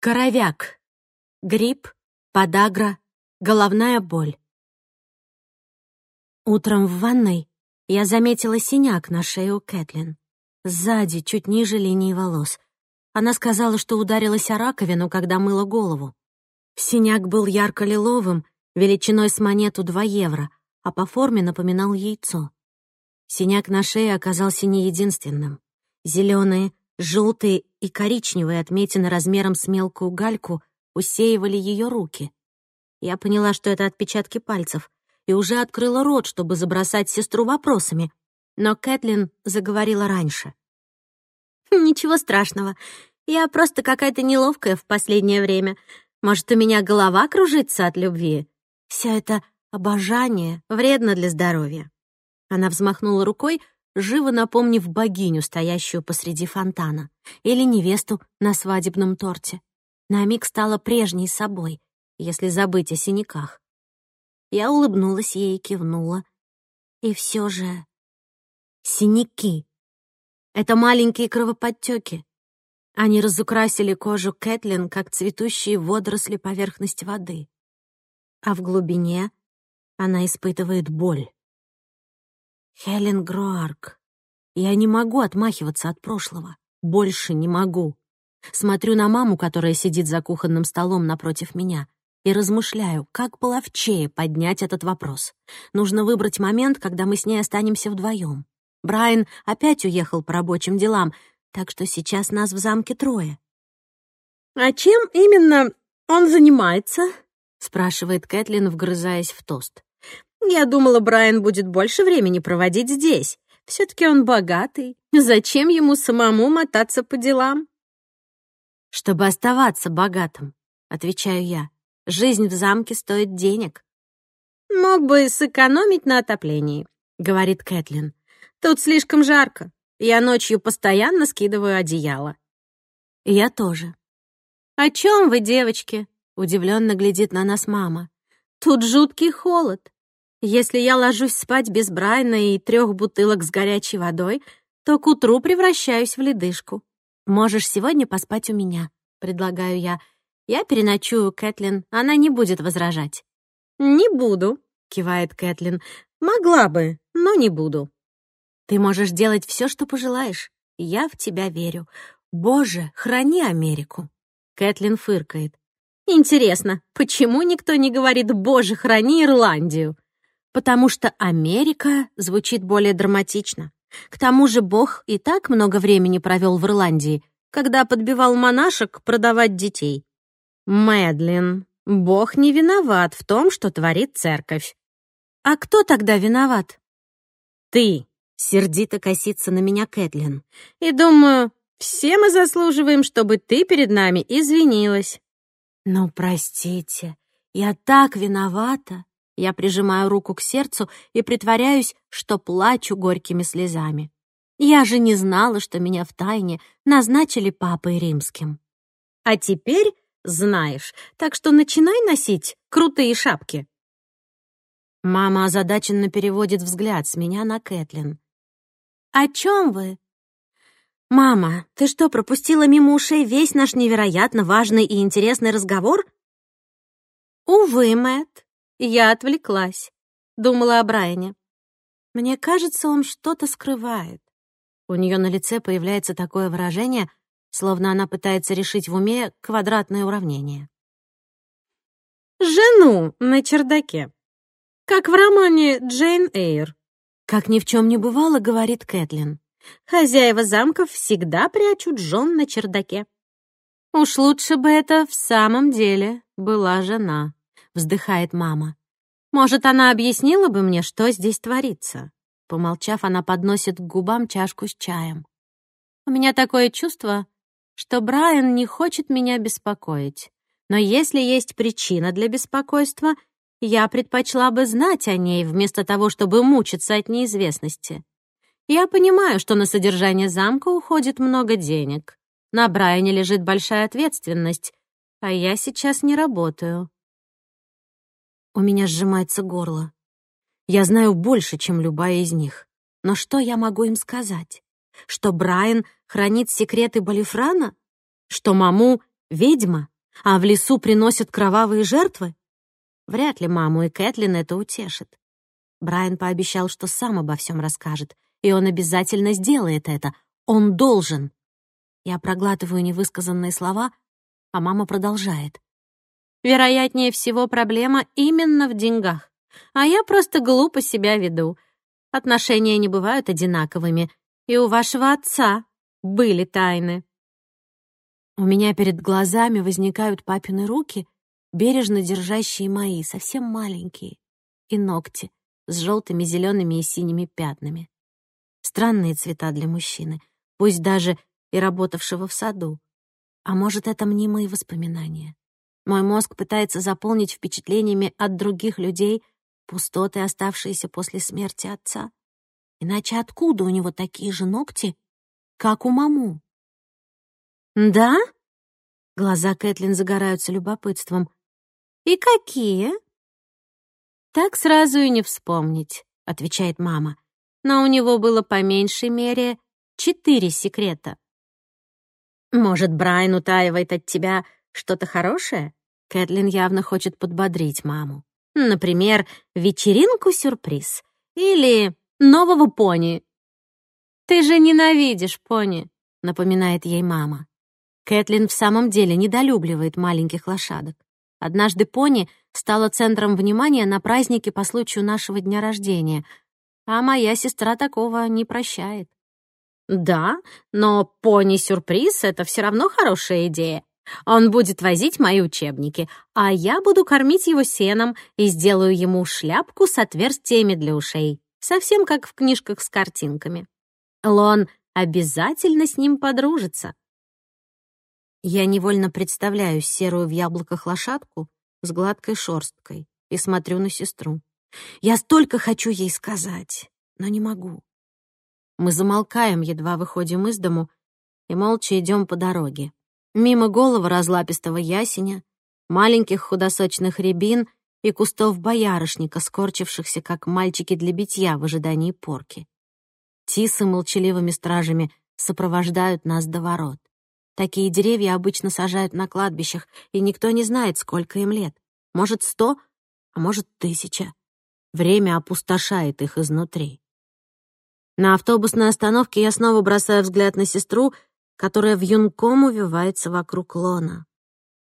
коровяк, грипп, подагра, головная боль. Утром в ванной я заметила синяк на шею Кэтлин. Сзади, чуть ниже линии волос. Она сказала, что ударилась о раковину, когда мыла голову. Синяк был ярко-лиловым, величиной с монету 2 евро, а по форме напоминал яйцо. Синяк на шее оказался не единственным. Зеленые, Желтые и коричневые отметины размером с мелкую гальку усеивали ее руки. Я поняла, что это отпечатки пальцев, и уже открыла рот, чтобы забросать сестру вопросами, но Кэтлин заговорила раньше. «Ничего страшного. Я просто какая-то неловкая в последнее время. Может, у меня голова кружится от любви? Все это обожание вредно для здоровья». Она взмахнула рукой, живо напомнив богиню, стоящую посреди фонтана, или невесту на свадебном торте. На миг стала прежней собой, если забыть о синяках. Я улыбнулась ей и кивнула. И все же... Синяки. Это маленькие кровоподтеки. Они разукрасили кожу Кэтлин, как цветущие водоросли поверхность воды. А в глубине она испытывает боль. Хелен Гроарк. Я не могу отмахиваться от прошлого. Больше не могу. Смотрю на маму, которая сидит за кухонным столом напротив меня, и размышляю, как половчее поднять этот вопрос. Нужно выбрать момент, когда мы с ней останемся вдвоем. Брайан опять уехал по рабочим делам, так что сейчас нас в замке трое. «А чем именно он занимается?» — спрашивает Кэтлин, вгрызаясь в тост. Я думала, Брайан будет больше времени проводить здесь. Все-таки он богатый. Зачем ему самому мотаться по делам? Чтобы оставаться богатым, отвечаю я. Жизнь в замке стоит денег. Мог бы сэкономить на отоплении, говорит Кэтлин. Тут слишком жарко. Я ночью постоянно скидываю одеяло. Я тоже. О чем вы, девочки? Удивленно глядит на нас мама. Тут жуткий холод. Если я ложусь спать без Брайна и трех бутылок с горячей водой, то к утру превращаюсь в ледышку. Можешь сегодня поспать у меня, предлагаю я. Я переночую, Кэтлин, она не будет возражать. Не буду, кивает Кэтлин. Могла бы, но не буду. Ты можешь делать все, что пожелаешь. Я в тебя верю. Боже, храни Америку. Кэтлин фыркает. Интересно, почему никто не говорит «Боже, храни Ирландию»? потому что Америка звучит более драматично. К тому же Бог и так много времени провел в Ирландии, когда подбивал монашек продавать детей. Мэдлин, Бог не виноват в том, что творит церковь. А кто тогда виноват? Ты, сердито косится на меня Кэтлин. И думаю, все мы заслуживаем, чтобы ты перед нами извинилась. Ну, простите, я так виновата. Я прижимаю руку к сердцу и притворяюсь, что плачу горькими слезами. Я же не знала, что меня в тайне назначили папой римским. А теперь знаешь, так что начинай носить крутые шапки. Мама озадаченно переводит взгляд с меня на Кэтлин. «О чем вы?» «Мама, ты что, пропустила мимо ушей весь наш невероятно важный и интересный разговор?» «Увы, Мэтт. Я отвлеклась, думала о Брайане. Мне кажется, он что-то скрывает. У нее на лице появляется такое выражение, словно она пытается решить в уме квадратное уравнение. «Жену на чердаке», как в романе «Джейн Эйр». Как ни в чем не бывало, говорит Кэтлин. Хозяева замков всегда прячут жен на чердаке. Уж лучше бы это в самом деле была жена. Вздыхает мама. «Может, она объяснила бы мне, что здесь творится?» Помолчав, она подносит к губам чашку с чаем. «У меня такое чувство, что Брайан не хочет меня беспокоить. Но если есть причина для беспокойства, я предпочла бы знать о ней, вместо того, чтобы мучиться от неизвестности. Я понимаю, что на содержание замка уходит много денег. На Брайане лежит большая ответственность, а я сейчас не работаю. У меня сжимается горло. Я знаю больше, чем любая из них. Но что я могу им сказать? Что Брайан хранит секреты Балифрана? Что маму — ведьма, а в лесу приносят кровавые жертвы? Вряд ли маму и Кэтлин это утешит. Брайан пообещал, что сам обо всем расскажет, и он обязательно сделает это. Он должен. Я проглатываю невысказанные слова, а мама продолжает. Вероятнее всего, проблема именно в деньгах. А я просто глупо себя веду. Отношения не бывают одинаковыми. И у вашего отца были тайны. У меня перед глазами возникают папины руки, бережно держащие мои, совсем маленькие, и ногти с желтыми, зелеными и синими пятнами. Странные цвета для мужчины, пусть даже и работавшего в саду. А может, это мнимые воспоминания. Мой мозг пытается заполнить впечатлениями от других людей пустоты, оставшиеся после смерти отца. Иначе откуда у него такие же ногти, как у маму? «Да?» Глаза Кэтлин загораются любопытством. «И какие?» «Так сразу и не вспомнить», — отвечает мама. «Но у него было по меньшей мере четыре секрета». «Может, Брайан утаивает от тебя что-то хорошее?» Кэтлин явно хочет подбодрить маму. Например, вечеринку-сюрприз. Или нового пони. «Ты же ненавидишь пони», — напоминает ей мама. Кэтлин в самом деле недолюбливает маленьких лошадок. Однажды пони стала центром внимания на празднике по случаю нашего дня рождения, а моя сестра такого не прощает. «Да, но пони-сюрприз — это все равно хорошая идея. Он будет возить мои учебники, а я буду кормить его сеном и сделаю ему шляпку с отверстиями для ушей, совсем как в книжках с картинками. Лон обязательно с ним подружится. Я невольно представляю серую в яблоках лошадку с гладкой шорсткой и смотрю на сестру. Я столько хочу ей сказать, но не могу. Мы замолкаем, едва выходим из дому, и молча идем по дороге. Мимо головы разлапистого ясеня, маленьких худосочных рябин и кустов боярышника, скорчившихся, как мальчики для битья в ожидании порки. Тисы молчаливыми стражами сопровождают нас до ворот. Такие деревья обычно сажают на кладбищах, и никто не знает, сколько им лет. Может, сто, а может, тысяча. Время опустошает их изнутри. На автобусной остановке я снова бросаю взгляд на сестру — которая в вьюнком увивается вокруг лона.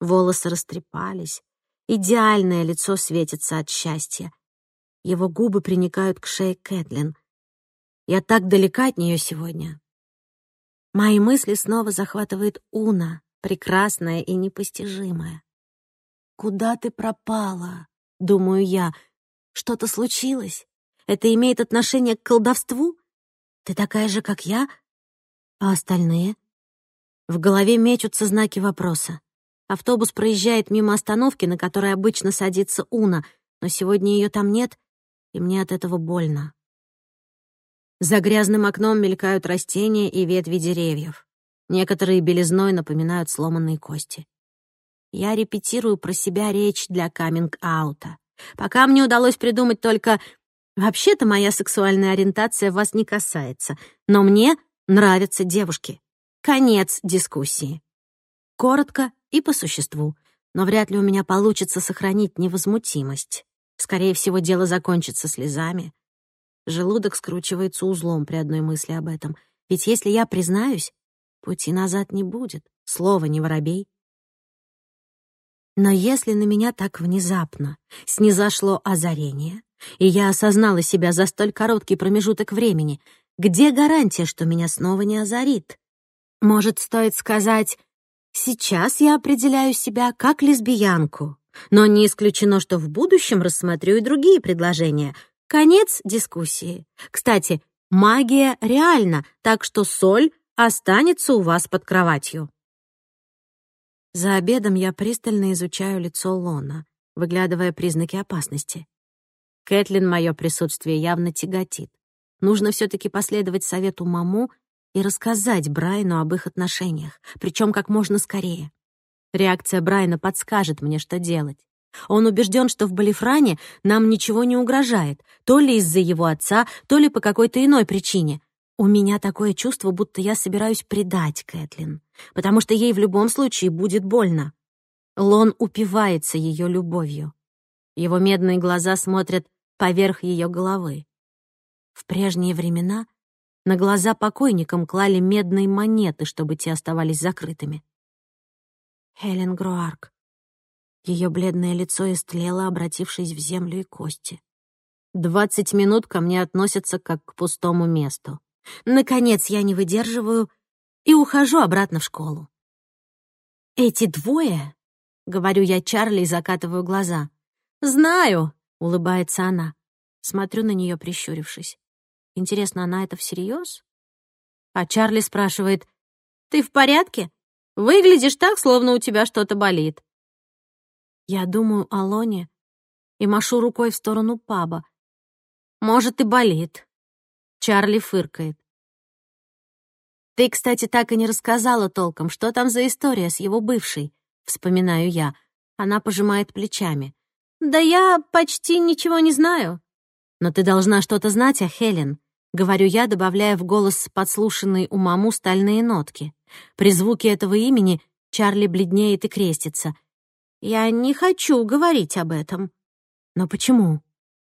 Волосы растрепались, идеальное лицо светится от счастья. Его губы приникают к шее Кэтлин. Я так далека от нее сегодня. Мои мысли снова захватывает Уна, прекрасная и непостижимая. «Куда ты пропала?» — думаю я. «Что-то случилось? Это имеет отношение к колдовству? Ты такая же, как я? А остальные?» В голове мечутся знаки вопроса. Автобус проезжает мимо остановки, на которой обычно садится Уна, но сегодня ее там нет, и мне от этого больно. За грязным окном мелькают растения и ветви деревьев. Некоторые белизной напоминают сломанные кости. Я репетирую про себя речь для каминг-аута. Пока мне удалось придумать только «Вообще-то моя сексуальная ориентация вас не касается, но мне нравятся девушки». Конец дискуссии. Коротко и по существу, но вряд ли у меня получится сохранить невозмутимость. Скорее всего, дело закончится слезами. Желудок скручивается узлом при одной мысли об этом. Ведь если я признаюсь, пути назад не будет. Слово не воробей. Но если на меня так внезапно снизошло озарение, и я осознала себя за столь короткий промежуток времени, где гарантия, что меня снова не озарит? Может, стоит сказать, сейчас я определяю себя как лесбиянку, но не исключено, что в будущем рассмотрю и другие предложения. Конец дискуссии. Кстати, магия реальна, так что соль останется у вас под кроватью. За обедом я пристально изучаю лицо Лона, выглядывая признаки опасности. Кэтлин мое присутствие явно тяготит. Нужно все таки последовать совету маму и рассказать Брайну об их отношениях, причем как можно скорее. Реакция Брайна подскажет мне, что делать. Он убежден, что в Балифране нам ничего не угрожает, то ли из-за его отца, то ли по какой-то иной причине. У меня такое чувство, будто я собираюсь предать Кэтлин, потому что ей в любом случае будет больно. Лон упивается ее любовью. Его медные глаза смотрят поверх ее головы. В прежние времена — на глаза покойникам клали медные монеты, чтобы те оставались закрытыми. Хелен Груарк. Ее бледное лицо истлело, обратившись в землю и кости. Двадцать минут ко мне относятся как к пустому месту. Наконец я не выдерживаю и ухожу обратно в школу. «Эти двое?» — говорю я Чарли и закатываю глаза. «Знаю», — улыбается она. Смотрю на нее, прищурившись. Интересно, она это всерьез? А Чарли спрашивает, «Ты в порядке? Выглядишь так, словно у тебя что-то болит». Я думаю о Лоне и машу рукой в сторону паба. «Может, и болит». Чарли фыркает. «Ты, кстати, так и не рассказала толком, что там за история с его бывшей», — вспоминаю я. Она пожимает плечами. «Да я почти ничего не знаю. «Но ты должна что-то знать о Хелен», — говорю я, добавляя в голос подслушанные у маму стальные нотки. При звуке этого имени Чарли бледнеет и крестится. «Я не хочу говорить об этом». «Но почему?»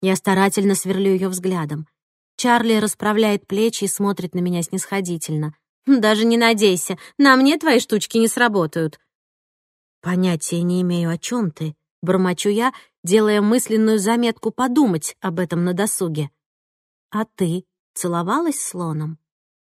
Я старательно сверлю ее взглядом. Чарли расправляет плечи и смотрит на меня снисходительно. «Даже не надейся, на мне твои штучки не сработают». «Понятия не имею, о чем ты», — бормочу я делая мысленную заметку подумать об этом на досуге. «А ты целовалась с слоном?»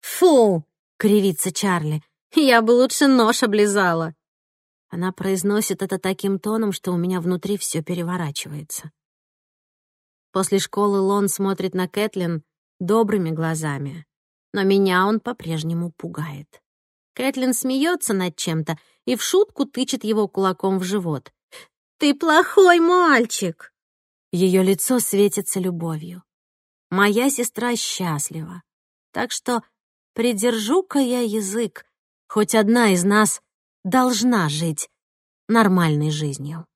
«Фу!» — кривится Чарли. «Я бы лучше нож облизала!» Она произносит это таким тоном, что у меня внутри все переворачивается. После школы Лон смотрит на Кэтлин добрыми глазами, но меня он по-прежнему пугает. Кэтлин смеется над чем-то и в шутку тычет его кулаком в живот. «Ты плохой мальчик!» Ее лицо светится любовью. Моя сестра счастлива. Так что придержу-ка я язык. Хоть одна из нас должна жить нормальной жизнью.